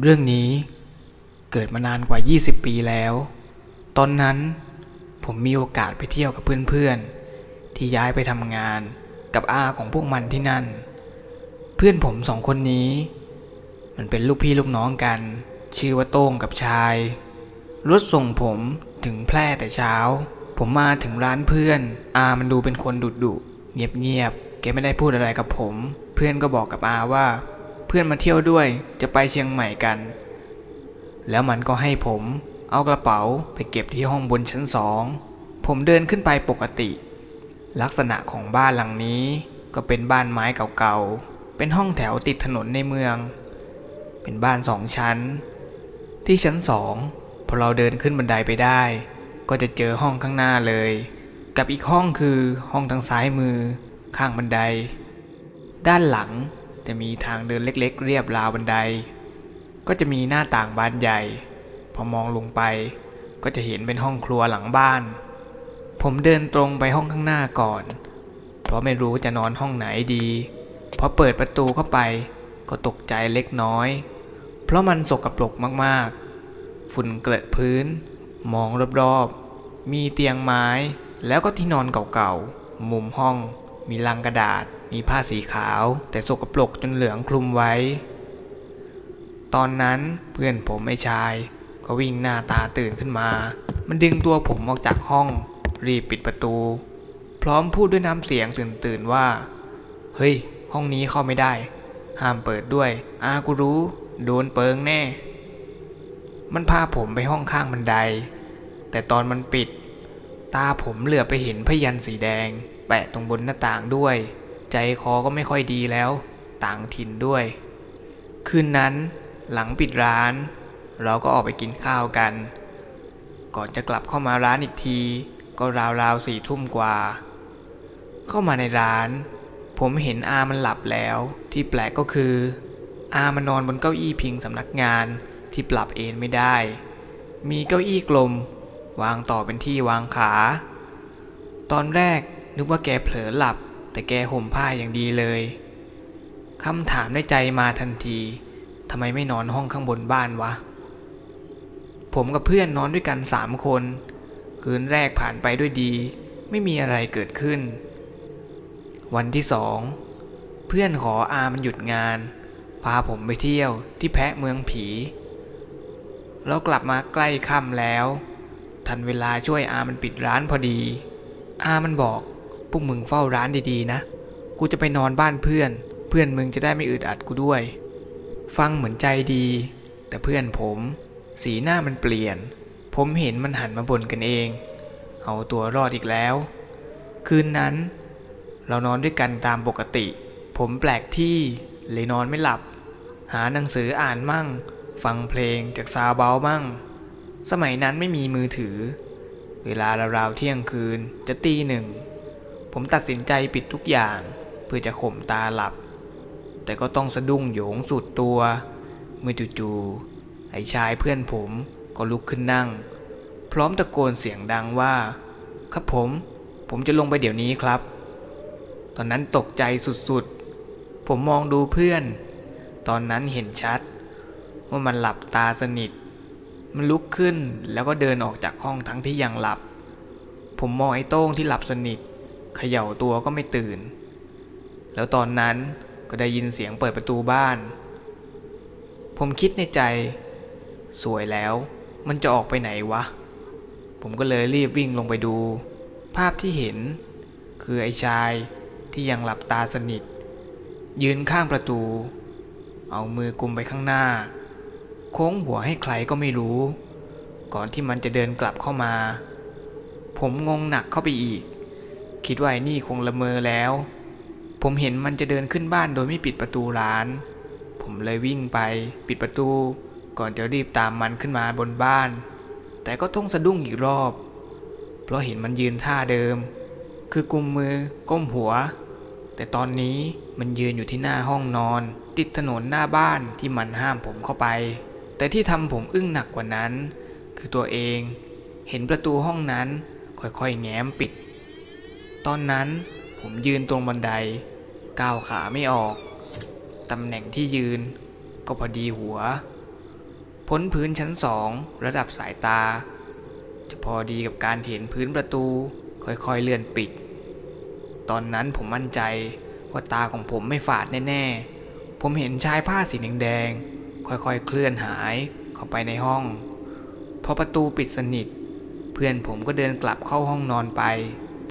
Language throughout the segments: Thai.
เรื่องนี้เกิดมานานกว่า 20 ปีแล้ว ตอนนั้นผมมีโอกาสไปเที่ยวกับเพื่อนๆ ที่ย้ายไปทำงานกับอาของพวกมันที่นั่น เพื่อนผมสองคนนี้ มันเป็นลูกพี่ลูกน้องกัน ชื่อว่าโต้งกับชายรถส่งผมถึงแพร่แต่เช้า ผมมาถึงร้านเพื่อน อามันดูเป็นคนดุดุเงียบเงียบๆแกไม่ได้พูดอะไรกับผม เพื่อนก็บอกกับอาว่า พื่อนมาเที่ยวด้วยจะไปเชียงใหม่กัน แล้วมันก็ให้ผมเอากระเป๋าไปเก็บที่ห้องบนชั้นสอง ผมเดินขึ้นไปปกติ ลักษณะของบ้านหลังนี้ก็เป็นบ้านไม้เก่าๆ เป็นห้องแถวติดถนนในเมือง เป็นบ้านสองชั้น ที่ชั้นสองพอเราเดินขึ้นบันไดไปได้ ก็จะเจอห้องข้างหน้าเลย กับอีกห้องคือห้องทางซ้ายมือ ข้างบันได ด้านหลัง จะมีทางเดินเล็กๆ เรียบราวบันได ก็จะมีหน้าต่างบานใหญ่ พอมองลงไป ก็จะเห็นเป็นห้องครัวหลังบ้าน ผมเดินตรงไปห้องข้างหน้าก่อน เพราะไม่รู้จะนอนห้องไหนดีพอเปิดประตูเข้าไป ก็ตกใจเล็กน้อย เพราะมันสกปรกมากๆ ฝุ่นเกลอะพื้น มองรอบๆ มีเตียงไม้แล้วก็ที่นอนเก่าๆ มุมห้อง มีลังกระดาษ มีผ้าสีขาว แต่สกปรกจนเหลืองคลุมไว้ ตอนนั้นเพื่อนผมไอ้ชาย ก็วิ่งหน้าตาตื่นขึ้นมา มันดึงตัวผมออกจากห้อง รีบปิดประตู พร้อมพูดด้วยน้ำเสียงตื่นๆว่า เฮ้ย ห้องนี้เข้าไม่ได้ ห้ามเปิดด้วย อากูรู้ โดนเปิงแน่ มันพาผมไปห้องข้างบันได แต่ตอนมันปิด ตาผมเหลือไปเห็นพยันสีแดง แปะตรงบนหน้าต่างด้วย ใจคอก็ไม่ค่อยดีแล้ว ต่างถิ่นด้วย คืนนั้นหลังปิดร้าน เราก็ออกไปกินข้าวกัน ก่อนจะกลับเข้ามาร้านอีกที ก็ราวๆสี่ทุ่มกว่า เข้ามาในร้าน ผมเห็นอามันหลับแล้ว ที่แปลกก็คือ อามันนอนบนเก้าอี้พิงสำนักงานที่ปรับเอนไม่ได้ มีเก้าอี้กลม วางต่อเป็นที่วางขา ตอนแรก นึกว่าแกเผลอหลับ แต่แกห่มผ้าอย่างดีเลยคำถามในใจมาทันทีทำไมไม่นอนห้องข้างบนบ้านวะ ผมกับเพื่อนนอนด้วยกันสามคน คืนแรกผ่านไปด้วยดี ไม่มีอะไรเกิดขึ้น วันที่สองเพื่อนขออามันหยุดงาน พาผมไปเที่ยวที่แพะเมืองผีเรากลับมาใกล้ค่ำแล้ว ทันเวลาช่วยอามันปิดร้านพอดี อามันบอก วกมึงเฝ้าร้านดีๆนะ กูจะไปนอนบ้านเพื่อน เพื่อนมึงจะได้ไม่อึดอัดกูด้วย ฟังเหมือนใจดี แต่เพื่อนผม สีหน้ามันเปลี่ยน ผมเห็นมันหันมาบ่นกันเอง เอาตัวรอดอีกแล้ว คืนนั้น เรานอนด้วยกันตามปกติ ผมแปลกที่เลยนอนไม่หลับ หาหนังสืออ่านมั่ง ฟังเพลงจากซาเบามั่ง สมัยนั้นไม่มีมือถือ เวลาราวๆเที่ยงคืนจะตีหนึ่ง ผมตัดสินใจปิดทุกอย่าง เพื่อจะข่มตาหลับ แต่ก็ต้องสะดุ้งโหยงสุดตัว เมื่อจู่ๆไอ้ชายเพื่อนผมก็ลุกขึ้นนั่ง พร้อมตะโกนเสียงดังว่า ครับผม ผมจะลงไปเดี๋ยวนี้ครับ ตอนนั้นตกใจสุดๆ ผมมองดูเพื่อน ตอนนั้นเห็นชัด ว่ามันหลับตาสนิท มันลุกขึ้นแล้วก็เดินออกจากห้องทั้งที่ยังหลับ ผมมองไอ้โต้งที่หลับสนิท เขย่าตัวก็ไม่ตื่น แล้วตอนนั้นก็ได้ยินเสียงเปิดประตูบ้าน ผมคิดในใจ สวยแล้วมันจะออกไปไหนวะ ผมก็เลยรีบวิ่งลงไปดู ภาพที่เห็น คือไอ้ชายที่ยังหลับตาสนิท ยืนข้างประตู เอามือกุมไปข้างหน้า โค้งหัวให้ใครก็ไม่รู้ ก่อนที่มันจะเดินกลับเข้ามา ผมงงหนักเข้าไปอีก คิดว่าไอ้นี่คงละเมอแล้ว ผมเห็นมันจะเดินขึ้นบ้านโดยไม่ปิดประตูร้าน ผมเลยวิ่งไปปิดประตู ก่อนจะรีบตามมันขึ้นมาบนบ้าน แต่ก็ต้องสะดุ้งอีกรอบ เพราะเห็นมันยืนท่าเดิม คือกุมมือก้มหัว แต่ตอนนี้มันยืนอยู่ที่หน้าห้องนอน ติดถนนหน้าบ้านที่มันห้ามผมเข้าไป แต่ที่ทำผมอึ้งหนักกว่านั้น คือตัวเอง เห็นประตูห้องนั้นค่อยๆแง้มปิด ตอนนั้นผมยืนตรงบันไดก้าวขาไม่ออก ตำแหน่งที่ยืนก็พอดีหัว พ้นพื้นชั้นสองระดับสายตา จะพอดีกับการเห็นพื้นประตูค่อยๆเลื่อนปิด ตอนนั้นผมมั่นใจว่าตาของผมไม่ฝาดแน่ๆ ผมเห็นชายผ้าสีแดงๆค่อยๆเคลื่อนหายเข้าไปในห้อง พอประตูปิดสนิท เพื่อนผมก็เดินกลับเข้าห้องนอนไป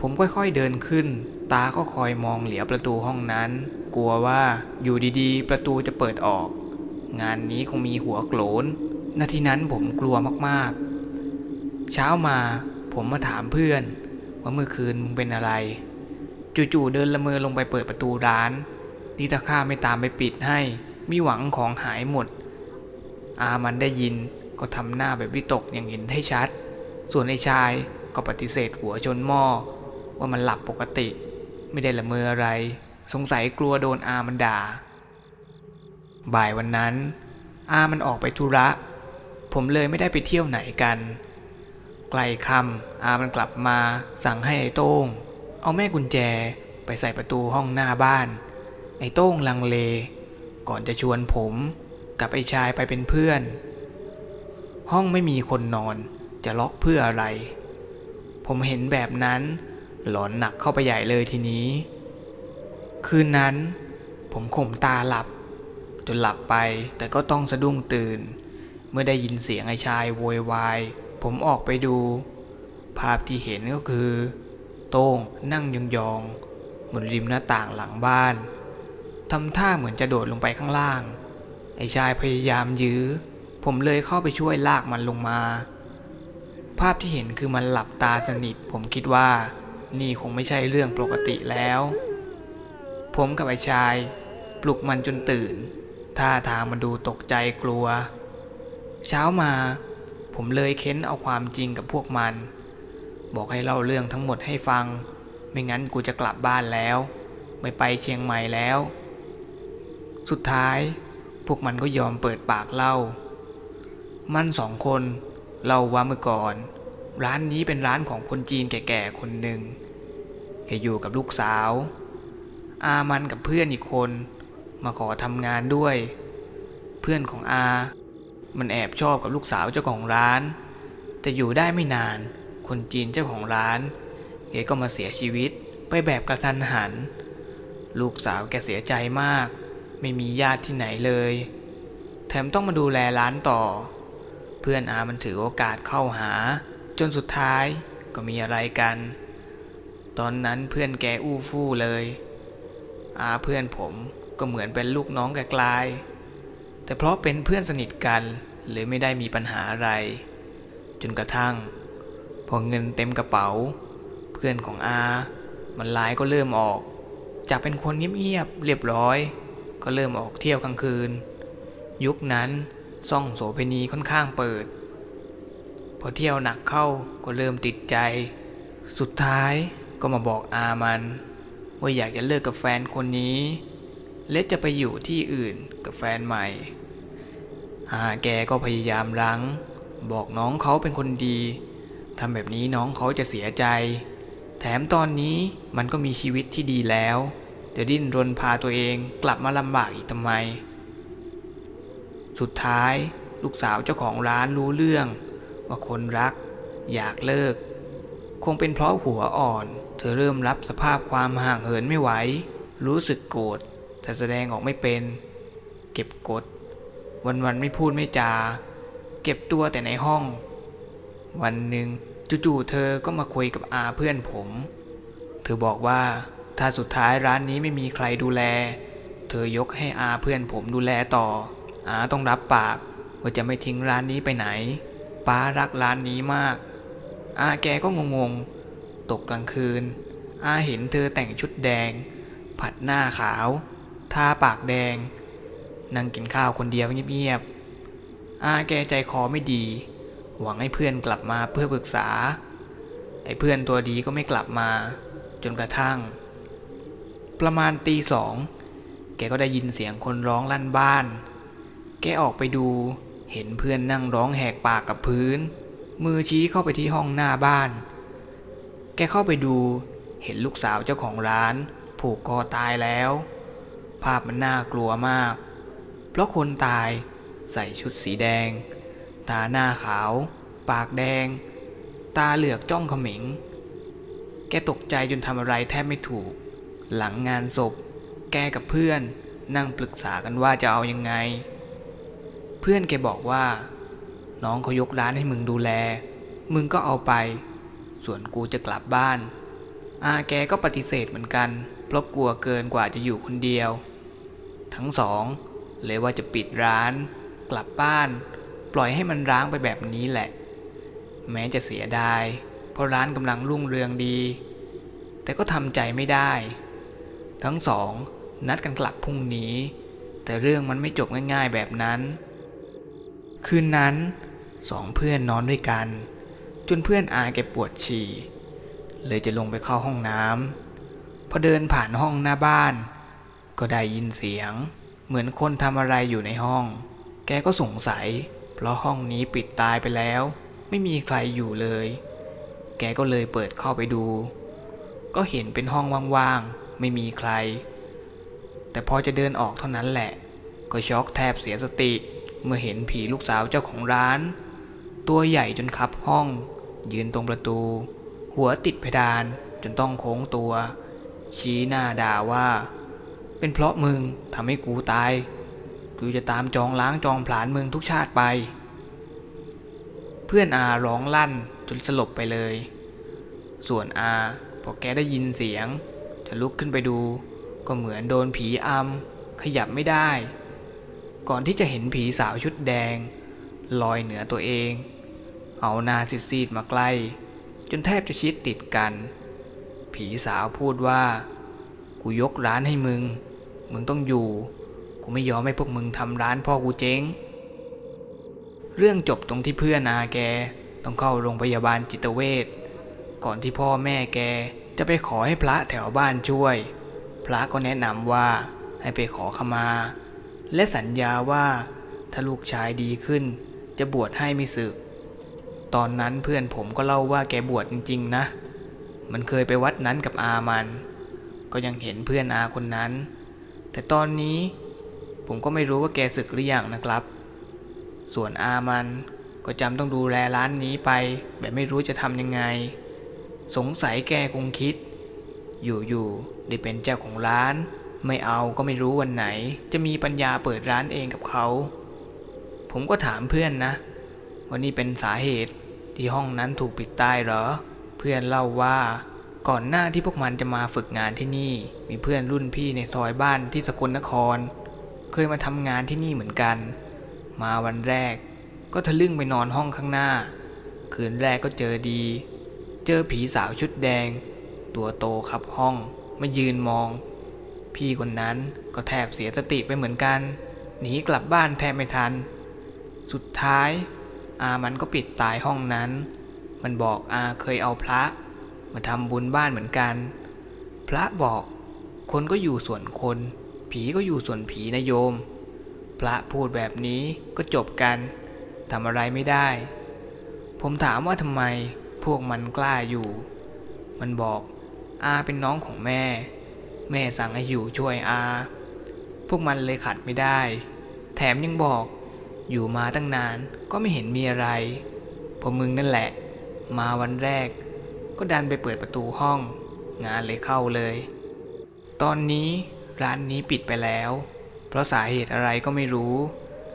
ผมค่อยๆเดินขึ้น ตาก็คอยมองเหลียวประตูห้องนั้น กลัวว่าอยู่ดีๆ ประตูจะเปิดออก งานนี้คงมีหัวโกรนนาทีนั้นผมกลัวมากๆ เช้ามาผมมาถามเพื่อน ว่าเมื่อคืนมึงเป็นอะไร จู่ๆเดินละเมอลงไปเปิดประตูร้านนี่ถ้าข้าไม่ตามไปปิดให้มีหวังของหายหมด อามันได้ยินก็ทำหน้าแบบวิตกอย่างเห็นให้ชัด ส่วนไอ้ชายก็ปฏิเสธหัวชนหม้อ ว่ามันหลับปกติ ไม่ได้ละเมออะไร สงสัยกลัวโดนอามันด่า บ่ายวันนั้น อามันออกไปธุระ ผมเลยไม่ได้ไปเที่ยวไหนกัน ไกลคำอามันกลับมาสั่งให้ไอ้โต้ง เอาแม่กุญแจไปใส่ประตูห้องหน้าบ้าน ไอ้โต้งลังเล ก่อนจะชวนผมกับไอ้ชายไปเป็นเพื่อน ห้องไม่มีคนนอนจะล็อกเพื่ออะไร ผมเห็นแบบนั้น หลอนหนักเข้าไปใหญ่เลยทีนี้ คืนนั้น ผมข่มตาหลับ จนหลับไปแต่ก็ต้องสะดุ้งตื่น เมื่อได้ยินเสียงไอ้ชายโวยวาย ผมออกไปดู ภาพที่เห็นก็คือ โต้งนั่งยองๆบนริมหน้าต่างหลังบ้านทำท่าเหมือนจะโดดลงไปข้างล่าง ไอ้ชายพยายามยื้อ ผมเลยเข้าไปช่วยลากมันลงมา ภาพที่เห็นคือมันหลับตาสนิท ผมคิดว่า นี่คงไม่ใช่เรื่องปกติแล้ว ผมกับไอ้ชายปลุกมันจนตื่น ท่าทางมันดูตกใจกลัว เช้ามา ผมเลยเค้นเอาความจริงกับพวกมัน บอกให้เล่าเรื่องทั้งหมดให้ฟัง ไม่งั้นกูจะกลับบ้านแล้ว ไม่ไปเชียงใหม่แล้ว สุดท้าย พวกมันก็ยอมเปิดปากเล่า มันสองคนเล่าว่าเมื่อก่อน ร้านนี้เป็นร้านของคนจีนแก่ๆคนหนึ่ง อยู่กับลูกสาว อามันกับเพื่อนอีกคน มาขอทำงานด้วย เพื่อนของอา มันแอบชอบกับลูกสาวเจ้าของร้าน แต่อยู่ได้ไม่นาน คนจีนเจ้าของร้านแกก็มาเสียชีวิตไปแบบกระทันหัน ลูกสาวแกเสียใจมาก ไม่มีญาติที่ไหนเลย แถมต้องมาดูแลร้านต่อ เพื่อนอามันถือโอกาสเข้าหา จนสุดท้ายก็มีอะไรกัน ตอนนั้นเพื่อนแกอู้ฟู่เลยอาเพื่อนผมก็เหมือนเป็นลูกน้องแกกลาย แต่เพราะเป็นเพื่อนสนิทกันเลยไม่ได้มีปัญหาอะไร จนกระทั่ง พอเงินเต็มกระเป๋า เพื่อนของอา มันร้ายก็เริ่มออก จากเป็นคนเงียบๆเรียบร้อย ก็เริ่มออกเที่ยวกลางคืน ยุคนั้นซ่องโสเภณีค่อนข้างเปิด พอเที่ยวหนักเข้าก็เริ่มติดใจ สุดท้าย ก็มาบอกอามัน ว่าอยากจะเลิกกับแฟนคนนี้ และจะไปอยู่ที่อื่นกับแฟนใหม่อาแกก็พยายามรั้ง บอกน้องเขาเป็นคนดีทำแบบนี้น้องเขาจะเสียใจ แถมตอนนี้มันก็มีชีวิตที่ดีแล้วจะดิ้นรนพาตัวเองกลับมาลำบากอีกทำไม สุดท้ายลูกสาวเจ้าของร้านรู้เรื่อง ว่าคนรัก อยากเลิก คงเป็นเพราะหัวอ่อน ธอเริ่มรับสภาพความห่างเหินไม่ไหว รู้สึกโกรธแต่แสดงออกไม่เป็น เก็บกด วันๆไม่พูดไม่จา เก็บตัวแต่ในห้อง วันหนึ่งจู่ๆเธอก็มาคุยกับอาเพื่อนผม เธอบอกว่าถ้าสุดท้ายร้านนี้ไม่มีใครดูแล เธอยกให้อาเพื่อนผมดูแลต่อ อาต้องรับปากว่าจะไม่ทิ้งร้านนี้ไปไหน ป้ารักร้านนี้มาก อาแกก็งงๆ ตกกลางคืน อาเห็นเธอแต่งชุดแดง ผัดหน้าขาว ทาปากแดง นั่งกินข้าวคนเดียวเงียบๆ อาแกใจคอไม่ดี หวังให้เพื่อนกลับมาเพื่อปรึกษา ไอ้เพื่อนตัวดีก็ไม่กลับมา จนกระทั่ง ประมาณตีสอง แกก็ได้ยินเสียงคนร้องลั่นบ้าน แกออกไปดู เห็นเพื่อนนั่งร้องแหกปากกับพื้น มือชี้เข้าไปที่ห้องหน้าบ้าน แกเข้าไปดูเห็นลูกสาวเจ้าของร้าน ผูกคอตายแล้ว ภาพมันน่ากลัวมาก เพราะคนตายใส่ชุดสีแดง ตาหน้าขาว ปากแดง ตาเหลือกจ้องขม็งแกตกใจจนทำอะไรแทบไม่ถูก หลังงานศพ แกกับเพื่อนนั่งปรึกษากันว่าจะเอายังไง เพื่อนแกบอกว่า น้องเขายกร้านให้มึงดูแล มึงก็เอาไป ส่วนกูจะกลับบ้าน อาแกก็ปฏิเสธเหมือนกัน เพราะกลัวเกินกว่าจะอยู่คนเดียว ทั้งสองเลยว่าจะปิดร้าน กลับบ้าน ปล่อยให้มันร้างไปแบบนี้แหละ แม้จะเสียดาย เพราะร้านกำลังรุ่งเรืองดี แต่ก็ทำใจไม่ได้ ทั้งสองนัดกันกลับพรุ่งนี้ แต่เรื่องมันไม่จบง่ายๆแบบนั้น คืนนั้นสองเพื่อนนอนด้วยกัน จนเพื่อนอาแกปวดฉี่เลยจะลงไปเข้าห้องน้ำพอเดินผ่านห้องหน้าบ้าน ก็ได้ยินเสียง เหมือนคนทำอะไรอยู่ในห้อง แกก็สงสัย เพราะห้องนี้ปิดตายไปแล้ว ไม่มีใครอยู่เลย แกก็เลยเปิดเข้าไปดู ก็เห็นเป็นห้องว่างๆไม่มีใคร แต่พอจะเดินออกเท่านั้นแหละ ก็ช็อกแทบเสียสติ เมื่อเห็นผีลูกสาวเจ้าของร้าน ตัวใหญ่จนคับห้อง ยืนตรงประตู หัวติดเพดานจนต้องโค้งตัว ชี้หน้าด่าว่า เป็นเพราะมึงทำให้กูตาย กูจะตามจองล้างจองผลาญมึงทุกชาติไป เพื่อนอาร้องลั่นจนสลบไปเลย ส่วนอาพอแกได้ยินเสียง จะลุกขึ้นไปดู ก็เหมือนโดนผีอำขยับไม่ได้ ก่อนที่จะเห็นผีสาวชุดแดงลอยเหนือตัวเอง เอาหน้าซีดๆมาใกล้ จนแทบจะชิดติดกัน ผีสาวพูดว่า กูยกร้านให้มึง มึงต้องอยู่ กูไม่ยอมให้พวกมึงทำร้านพ่อกูเจ๊ง เรื่องจบตรงที่เพื่อนอาแกต้องเข้าโรงพยาบาลจิตเวชก่อนที่พ่อแม่แกจะไปขอให้พระแถวบ้านช่วย พระก็แนะนำว่าให้ไปขอขมา และสัญญาว่าถ้าลูกชายดีขึ้น จะบวชให้ไม่สึก ตอนนั้นเพื่อนผมก็เล่าว่าแกบวชจริง ๆ นะ มันเคยไปวัดนั้นกับอามัน ก็ยังเห็นเพื่อนอาคนนั้น แต่ตอนนี้ผมก็ไม่รู้ว่าแกศึกหรือยังนะครับ ส่วนอามันก็จำต้องดูแลร้านนี้ไป แบบไม่รู้จะทำยังไง สงสัยแกคงคิด อยู่ๆได้เป็นเจ้าของร้าน ไม่เอาก็ไม่รู้วันไหน จะมีปัญญาเปิดร้านเองกับเขา ผมก็ถามเพื่อนนะว่านี่เป็นสาเหตุ ที่ห้องนั้นถูกปิดตายเหรอ เพื่อนเล่าว่า ก่อนหน้าที่พวกมันจะมาฝึกงานที่นี่ มีเพื่อนรุ่นพี่ในซอยบ้านที่สกลนคร เคยมาทำงานที่นี่เหมือนกัน มาวันแรก ก็ทะลึ่งไปนอนห้องข้างหน้า คืนแรกก็เจอดี เจอผีสาวชุดแดง ตัวโตขับห้องมายืนมอง พี่คนนั้นก็แทบเสียสติไปเหมือนกันหนีกลับบ้านแทบไม่ทัน สุดท้าย อามันก็ปิดตายห้องนั้น มันบอกอาเคยเอาพระ มาทำบุญบ้านเหมือนกัน พระบอก คนก็อยู่ส่วนคน ผีก็อยู่ส่วนผีนะโยม พระพูดแบบนี้ก็จบกันทำอะไรไม่ได้ ผมถามว่าทำไมพวกมันกล้าอยู่ มันบอก อาเป็นน้องของแม่ แม่สั่งให้อยู่ช่วยอา พวกมันเลยขัดไม่ได้ แถมยังบอก อยู่มาตั้งนานก็ไม่เห็นมีอะไรพอมึงนั่นแหละ มาวันแรก ก็ดันไปเปิดประตูห้อง งานเลยเข้าเลย ตอนนี้ร้านนี้ปิดไปแล้ว เพราะสาเหตุอะไรก็ไม่รู้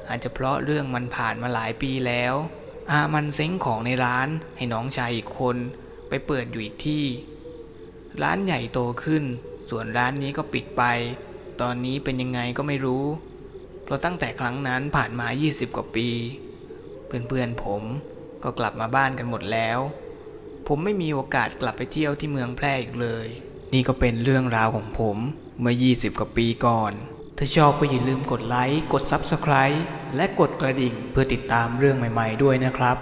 อาจจะเพราะเรื่องมันผ่านมาหลายปีแล้ว อามันเซ้งของในร้านให้น้องชายอีกคน ไปเปิดอยู่อีกที่ ร้านใหญ่โตขึ้น ส่วนร้านนี้ก็ปิดไป ตอนนี้เป็นยังไงก็ไม่รู้ เพราะตั้งแต่ครั้งนั้นผ่านมา 20 กว่าปี เพื่อนๆผมก็กลับมาบ้านกันหมดแล้ว ผมไม่มีโอกาสกลับไปเที่ยวที่เมืองแพร่อีกเลย นี่ก็เป็นเรื่องราวของผมเมื่อ 20 กว่าปีก่อน ถ้าชอบก็อย่าลืมกดไลค์ กด Subscribe และกดกระดิ่งเพื่อติดตามเรื่องใหม่ ๆ ด้วยนะครับ